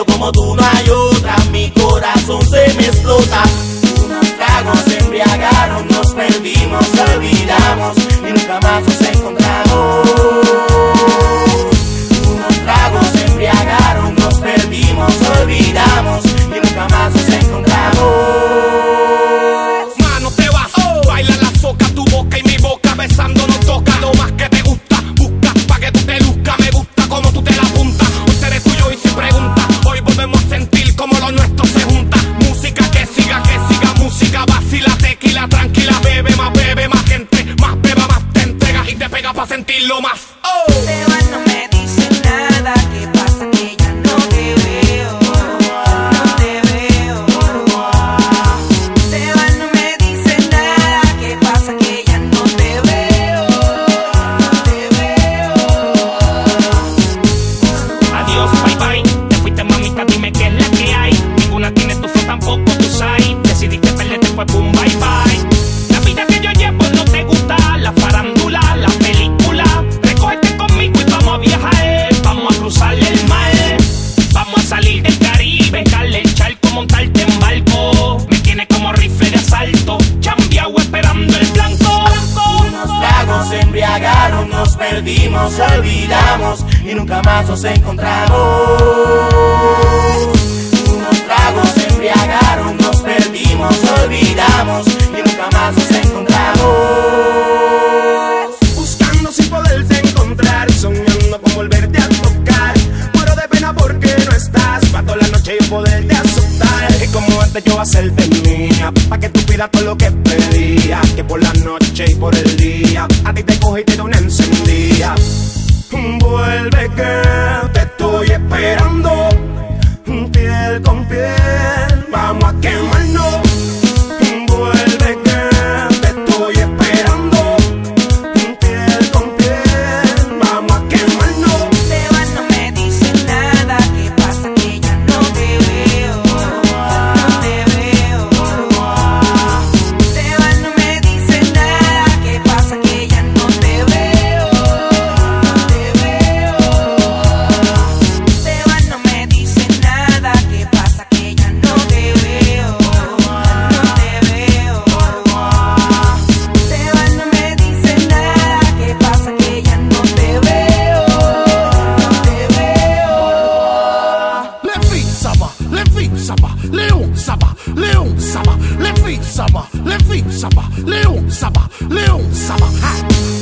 como tú no hay otra, mi corazón se me explota. Unos tragos se embriagaron, nos perdimos, olvidamos y nunca más nos encontramos. pues boom, bye bye. La vida que yo llevo no te gusta, la farándula, la película. Recógete conmigo y vamos a viajar, vamos a cruzar el mar. Vamos a salir del Caribe, darle el charco, montarte en barco. Me tiene como rifle de asalto, chambeado esperando el blanco. Unos tragos embriagaron, nos perdimos, olvidamos y nunca más nos encontramos. de yo hacerte mía, pa' que tú pidas todo lo que pedías, que por la noche y por el día, a ti te cogí y te doy una encendida. Vuelve que 留什么留什么汗